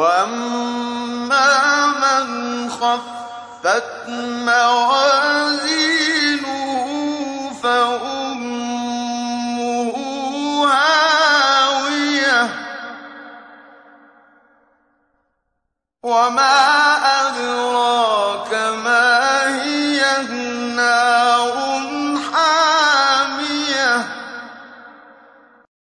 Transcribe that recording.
وأما من خفت موازينه فأمه هاوية وما